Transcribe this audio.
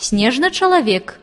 Снежный человек.